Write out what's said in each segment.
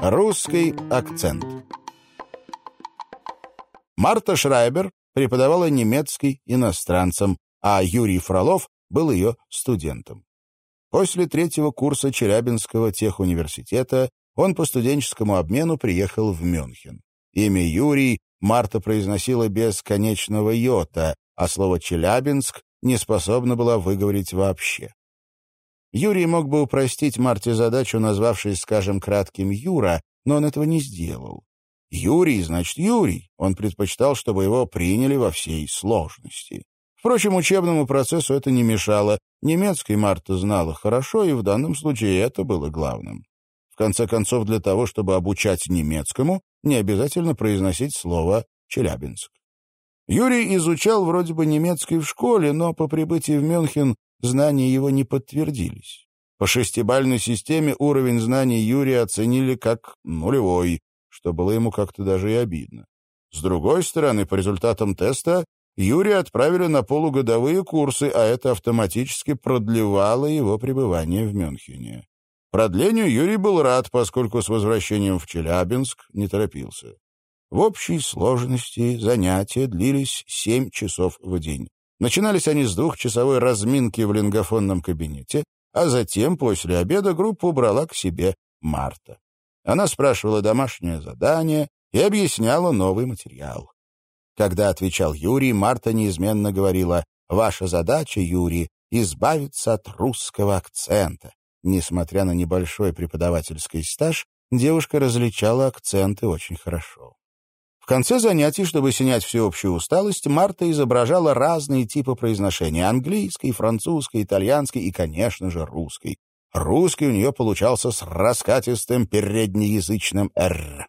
Русский акцент Марта Шрайбер преподавала немецкий иностранцам, а Юрий Фролов был ее студентом. После третьего курса Челябинского техуниверситета он по студенческому обмену приехал в Мюнхен. Имя Юрий Марта произносила без конечного йота, а слово «Челябинск» не способна была выговорить вообще. Юрий мог бы упростить Марте задачу, назвавшись, скажем, кратким Юра, но он этого не сделал. Юрий, значит, Юрий. Он предпочитал, чтобы его приняли во всей сложности. Впрочем, учебному процессу это не мешало. Немецкий Марта знала хорошо, и в данном случае это было главным. В конце концов, для того, чтобы обучать немецкому, не обязательно произносить слово «Челябинск». Юрий изучал вроде бы немецкий в школе, но по прибытии в Мюнхен знания его не подтвердились. По шестибальной системе уровень знаний Юрия оценили как нулевой, что было ему как-то даже и обидно. С другой стороны, по результатам теста Юрия отправили на полугодовые курсы, а это автоматически продлевало его пребывание в Мюнхене. Продлению Юрий был рад, поскольку с возвращением в Челябинск не торопился. В общей сложности занятия длились семь часов в день. Начинались они с двухчасовой разминки в лингофонном кабинете, а затем, после обеда, группу брала к себе Марта. Она спрашивала домашнее задание и объясняла новый материал. Когда отвечал Юрий, Марта неизменно говорила «Ваша задача, Юрий, избавиться от русского акцента». Несмотря на небольшой преподавательский стаж, девушка различала акценты очень хорошо. Конце занятий, чтобы снять всеобщую усталость, Марта изображала разные типы произношения — английской, французской, итальянской и, конечно же, русской. Русский у нее получался с раскатистым переднеязычным «р».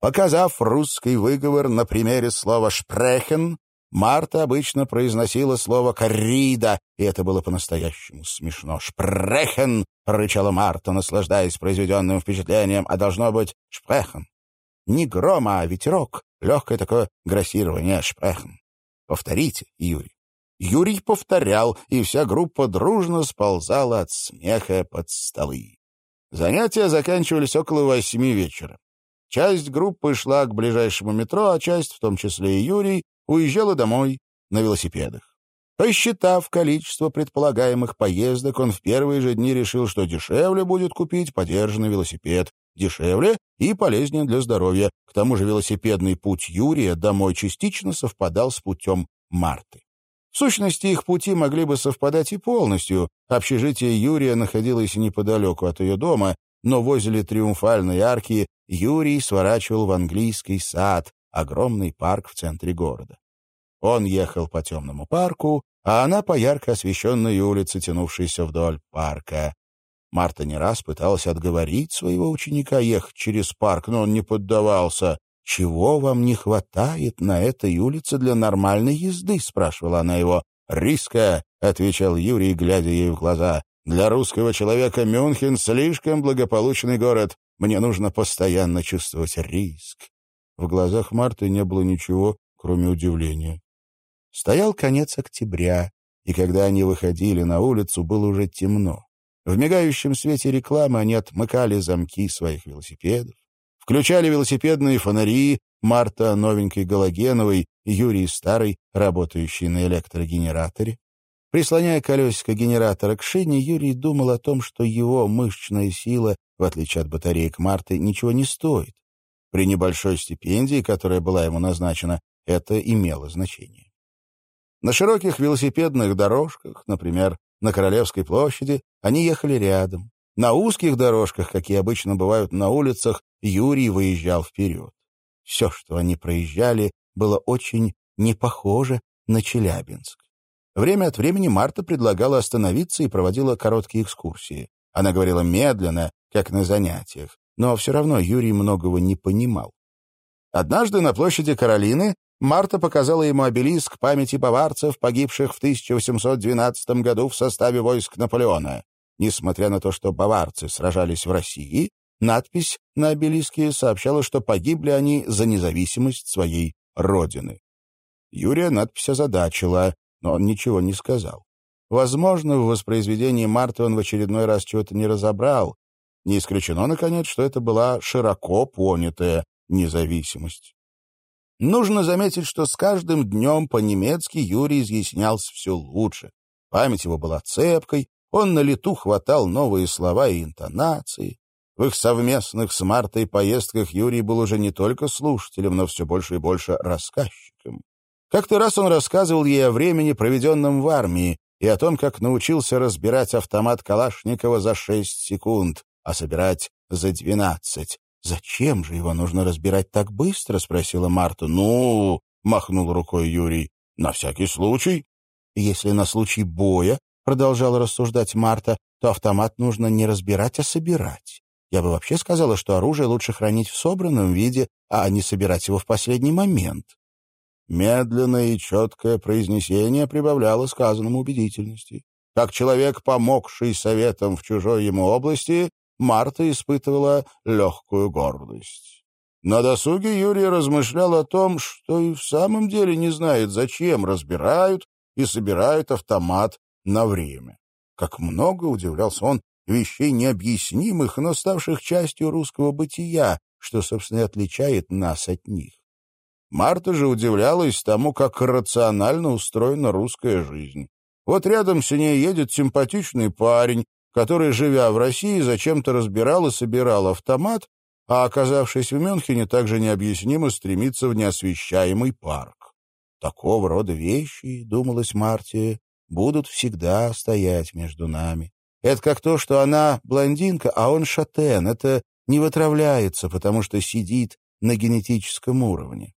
Показав русский выговор на примере слова «шпрехен», Марта обычно произносила слово «коррида», и это было по-настоящему смешно. «Шпрехен!» — рычала Марта, наслаждаясь произведенным впечатлением, а должно быть «шпрехен». Не грома, а ветерок. Легкое такое грассирование «шпрехен». Повторите, Юрий. Юрий повторял, и вся группа дружно сползала от смеха под столы. Занятия заканчивались около восьми вечера. Часть группы шла к ближайшему метро, а часть, в том числе и Юрий, уезжала домой на велосипедах. Посчитав количество предполагаемых поездок, он в первые же дни решил, что дешевле будет купить подержанный велосипед. Дешевле и полезнее для здоровья. К тому же велосипедный путь Юрия домой частично совпадал с путем Марты. В сущности, их пути могли бы совпадать и полностью. Общежитие Юрия находилось неподалеку от ее дома, но возле Триумфальной арки Юрий сворачивал в английский сад, огромный парк в центре города. Он ехал по темному парку, а она по ярко освещенной улице, тянувшейся вдоль парка. Марта не раз пыталась отговорить своего ученика ехать через парк, но он не поддавался. «Чего вам не хватает на этой улице для нормальной езды?» — спрашивала она его. «Риска», — отвечал Юрий, глядя ей в глаза. «Для русского человека Мюнхен слишком благополучный город. Мне нужно постоянно чувствовать риск». В глазах Марты не было ничего, кроме удивления. Стоял конец октября, и когда они выходили на улицу, было уже темно. В мигающем свете рекламы они отмыкали замки своих велосипедов, включали велосипедные фонари, Марта новенькой галогеновой, Юрий старый, работающий на электрогенераторе. Прислоняя колесико генератора к шине, Юрий думал о том, что его мышечная сила, в отличие от батареек Марты, ничего не стоит. При небольшой стипендии, которая была ему назначена, это имело значение. На широких велосипедных дорожках, например, на Королевской площади, они ехали рядом. На узких дорожках, какие обычно бывают на улицах, Юрий выезжал вперед. Все, что они проезжали, было очень не похоже на Челябинск. Время от времени Марта предлагала остановиться и проводила короткие экскурсии. Она говорила медленно, как на занятиях, но все равно Юрий многого не понимал. Однажды на площади Каролины Марта показала ему обелиск памяти баварцев, погибших в 1812 году в составе войск Наполеона. Несмотря на то, что баварцы сражались в России, надпись на обелиске сообщала, что погибли они за независимость своей родины. Юрия надпись озадачила, но он ничего не сказал. Возможно, в воспроизведении Марты он в очередной раз чего-то не разобрал. Не исключено, наконец, что это была широко понятая независимость. Нужно заметить, что с каждым днем по-немецки Юрий изъяснялся все лучше. Память его была цепкой, он на лету хватал новые слова и интонации. В их совместных с Мартой поездках Юрий был уже не только слушателем, но все больше и больше рассказчиком. Как-то раз он рассказывал ей о времени, проведенном в армии, и о том, как научился разбирать автомат Калашникова за шесть секунд, а собирать за двенадцать. «Зачем же его нужно разбирать так быстро?» — спросила Марта. «Ну...» — махнул рукой Юрий. «На всякий случай». «Если на случай боя, — продолжала рассуждать Марта, — то автомат нужно не разбирать, а собирать. Я бы вообще сказала, что оружие лучше хранить в собранном виде, а не собирать его в последний момент». Медленное и четкое произнесение прибавляло сказанному убедительности. Как человек, помогший советом в чужой ему области, Марта испытывала легкую гордость. На досуге Юрий размышлял о том, что и в самом деле не знает, зачем разбирают и собирают автомат на время. Как много, удивлялся он, вещей необъяснимых, но ставших частью русского бытия, что, собственно, и отличает нас от них. Марта же удивлялась тому, как рационально устроена русская жизнь. Вот рядом с ней едет симпатичный парень, который, живя в России, зачем-то разбирал и собирал автомат, а, оказавшись в Мюнхене, также необъяснимо стремится в неосвещаемый парк. Такого рода вещи, думалось Марте, будут всегда стоять между нами. Это как то, что она блондинка, а он шатен. Это не вытравляется, потому что сидит на генетическом уровне.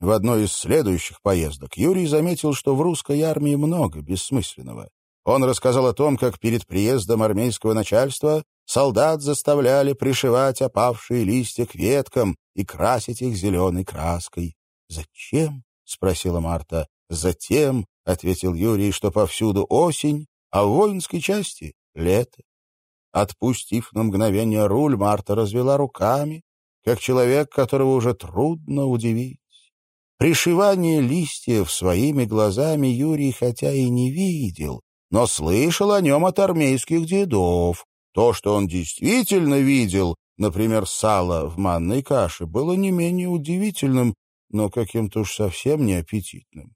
В одной из следующих поездок Юрий заметил, что в русской армии много бессмысленного. Он рассказал о том, как перед приездом армейского начальства солдат заставляли пришивать опавшие листья к веткам и красить их зеленой краской. «Зачем?» — спросила Марта. «Затем», — ответил Юрий, — «что повсюду осень, а в воинской части — лето». Отпустив на мгновение руль, Марта развела руками, как человек, которого уже трудно удивить. Пришивание листьев своими глазами Юрий хотя и не видел, но слышал о нем от армейских дедов. То, что он действительно видел, например, сало в манной каше, было не менее удивительным, но каким-то уж совсем неаппетитным.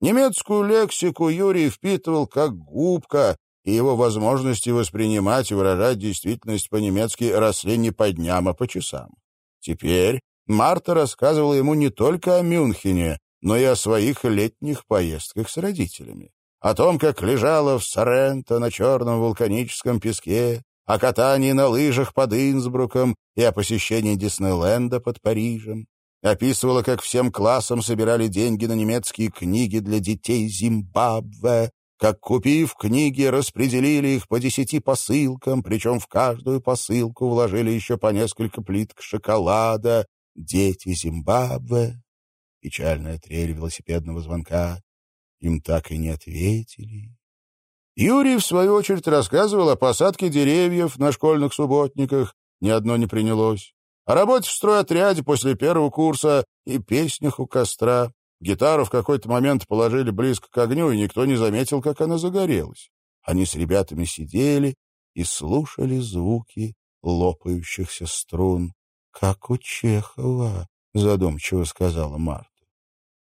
Немецкую лексику Юрий впитывал как губка, и его возможности воспринимать и выражать действительность по-немецки росли не по дням, а по часам. Теперь Марта рассказывала ему не только о Мюнхене, но и о своих летних поездках с родителями. О том, как лежала в Соренто на черном вулканическом песке, о катании на лыжах под Инсбруком и о посещении Диснейленда под Парижем. Описывала, как всем классам собирали деньги на немецкие книги для детей Зимбабве, как, купив книги, распределили их по десяти посылкам, причем в каждую посылку вложили еще по несколько плиток шоколада, дети Зимбабве, печальная трель велосипедного звонка. Им так и не ответили. Юрий, в свою очередь, рассказывал о посадке деревьев на школьных субботниках. Ни одно не принялось. О работе в стройотряде после первого курса и песнях у костра. Гитару в какой-то момент положили близко к огню, и никто не заметил, как она загорелась. Они с ребятами сидели и слушали звуки лопающихся струн. «Как у Чехова», — задумчиво сказала Марта.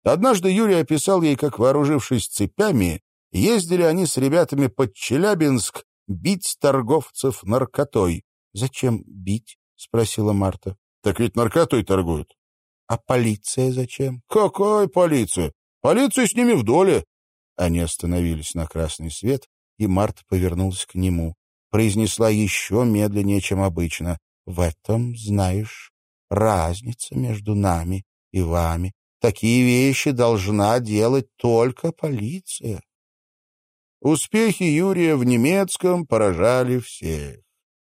Однажды Юрий описал ей, как, вооружившись цепями, ездили они с ребятами под Челябинск бить торговцев наркотой. «Зачем бить?» — спросила Марта. «Так ведь наркотой торгуют». «А полиция зачем?» «Какая полиция? Полиция с ними в доле». Они остановились на красный свет, и Марта повернулась к нему. Произнесла еще медленнее, чем обычно. В этом, знаешь, разница между нами и вами. Такие вещи должна делать только полиция. Успехи Юрия в немецком поражали всех.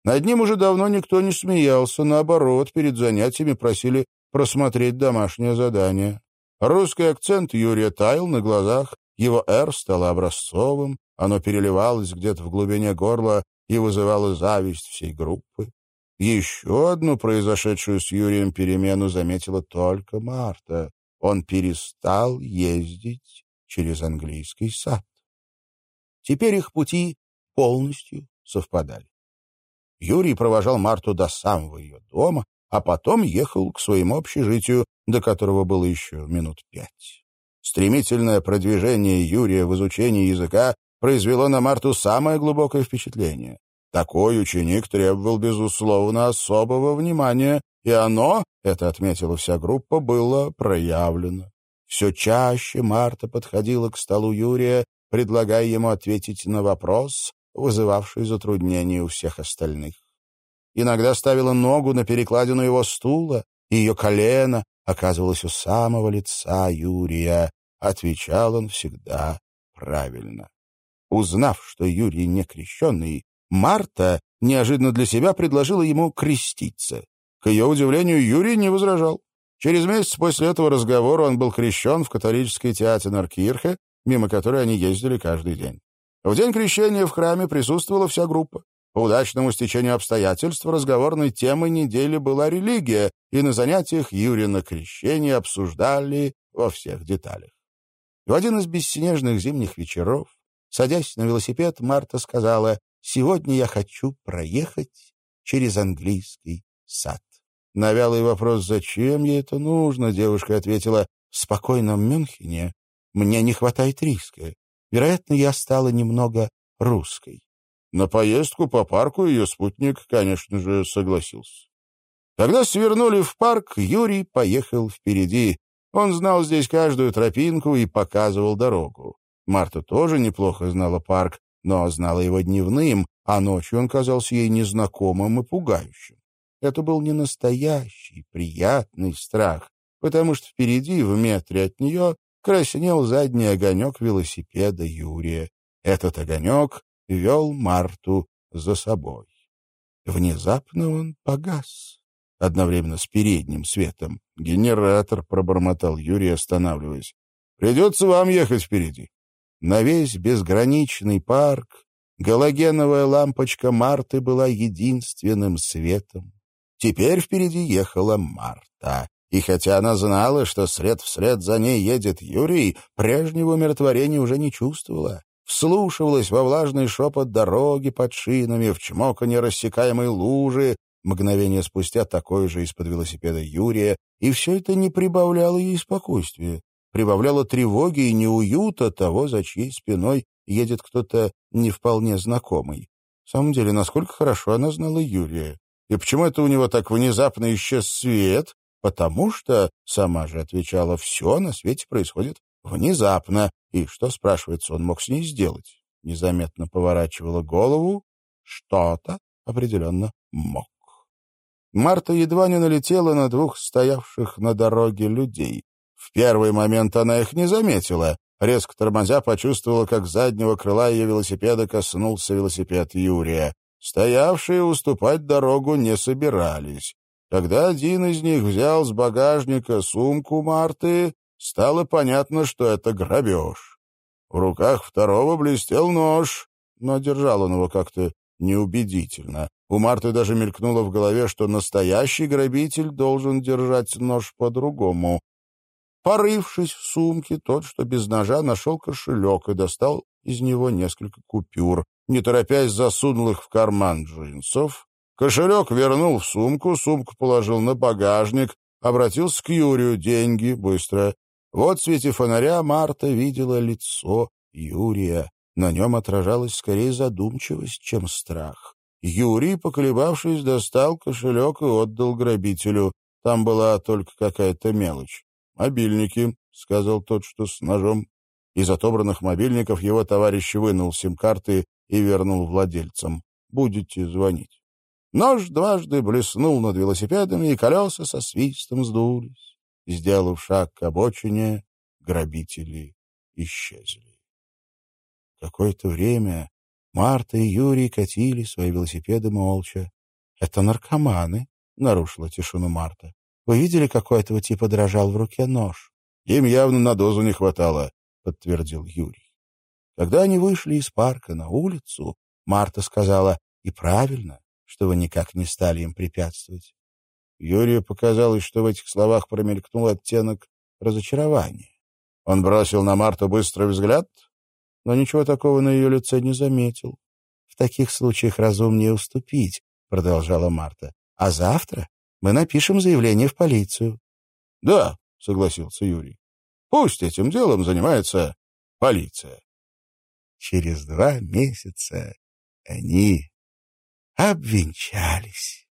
Над ним уже давно никто не смеялся, наоборот, перед занятиями просили просмотреть домашнее задание. Русский акцент Юрия таял на глазах, его «Р» стало образцовым, оно переливалось где-то в глубине горла и вызывало зависть всей группы. Еще одну произошедшую с Юрием перемену заметила только Марта. Он перестал ездить через английский сад. Теперь их пути полностью совпадали. Юрий провожал Марту до самого ее дома, а потом ехал к своему общежитию, до которого было еще минут пять. Стремительное продвижение Юрия в изучении языка произвело на Марту самое глубокое впечатление. Такой ученик требовал, безусловно, особого внимания, и оно, это отметила вся группа, было проявлено. Все чаще Марта подходила к столу Юрия, предлагая ему ответить на вопрос, вызывавший затруднения у всех остальных. Иногда ставила ногу на перекладину его стула, и ее колено оказывалось у самого лица Юрия. Отвечал он всегда правильно. Узнав, что Юрий не крещенный, Марта неожиданно для себя предложила ему креститься. К ее удивлению, Юрий не возражал. Через месяц после этого разговора он был крещен в католической театре Наркирхе, мимо которой они ездили каждый день. В день крещения в храме присутствовала вся группа. По удачному стечению обстоятельств разговорной темой недели была религия, и на занятиях Юрия крещение обсуждали во всех деталях. В один из бесснежных зимних вечеров, садясь на велосипед, Марта сказала, «Сегодня я хочу проехать через английский сад». На вялый вопрос, зачем ей это нужно, девушка ответила, «В спокойном Мюнхене мне не хватает риска. Вероятно, я стала немного русской». На поездку по парку ее спутник, конечно же, согласился. Когда свернули в парк, Юрий поехал впереди. Он знал здесь каждую тропинку и показывал дорогу. Марта тоже неплохо знала парк, но знала его дневным, а ночью он казался ей незнакомым и пугающим. Это был не настоящий, приятный страх, потому что впереди, в метре от нее, краснел задний огонек велосипеда Юрия. Этот огонек вел Марту за собой. Внезапно он погас, одновременно с передним светом. «Генератор», — пробормотал Юрий, останавливаясь. «Придется вам ехать впереди». На весь безграничный парк галогеновая лампочка Марты была единственным светом. Теперь впереди ехала Марта. И хотя она знала, что след вслед за ней едет Юрий, прежнего умиротворения уже не чувствовала вслушивалась во влажный шепот дороги под шинами, в чмоканье рассекаемой лужи, мгновение спустя такой же из-под велосипеда Юрия, и все это не прибавляло ей спокойствия, прибавляло тревоги и неуюта того, за чьей спиной едет кто-то не вполне знакомый. В самом деле, насколько хорошо она знала Юрия. И почему это у него так внезапно исчез свет? Потому что, сама же отвечала, все на свете происходит Внезапно. И что, спрашивается, он мог с ней сделать? Незаметно поворачивала голову. Что-то определенно мог. Марта едва не налетела на двух стоявших на дороге людей. Первый момент она их не заметила. Резко тормозя, почувствовала, как с заднего крыла ее велосипеда коснулся велосипед Юрия. Стоявшие уступать дорогу не собирались. Когда один из них взял с багажника сумку Марты, стало понятно, что это грабеж. В руках второго блестел нож, но держал он его как-то неубедительно. У Марты даже мелькнуло в голове, что настоящий грабитель должен держать нож по-другому. Порывшись в сумке, тот, что без ножа, нашел кошелек и достал из него несколько купюр. Не торопясь, засунул их в карман джинсов. Кошелек вернул в сумку, сумку положил на багажник, обратился к Юрию. «Деньги, быстро!» Вот в свете фонаря Марта видела лицо Юрия. На нем отражалась скорее задумчивость, чем страх. Юрий, поколебавшись, достал кошелек и отдал грабителю. Там была только какая-то мелочь. «Мобильники», — сказал тот, что с ножом. Из отобранных мобильников его товарищ вынул сим-карты и вернул владельцам. «Будете звонить». Нож дважды блеснул над велосипедами, и колеса со свистом сдулись. Сделав шаг к обочине, грабители исчезли. Какое-то время Марта и Юрий катили свои велосипеды молча. — Это наркоманы, — нарушила тишину Марта. — Вы видели, какой этого типа дрожал в руке нож? — Им явно на дозу не хватало, — подтвердил Юрий. Когда они вышли из парка на улицу, Марта сказала, — и правильно, что вы никак не стали им препятствовать. Юрию показалось, что в этих словах промелькнул оттенок разочарования. Он бросил на Марту быстрый взгляд, но ничего такого на ее лице не заметил. — В таких случаях разумнее уступить, — продолжала Марта. — А завтра мы напишем заявление в полицию. — Да, — согласился Юрий. — Пусть этим делом занимается полиция. Через два месяца они обвенчались.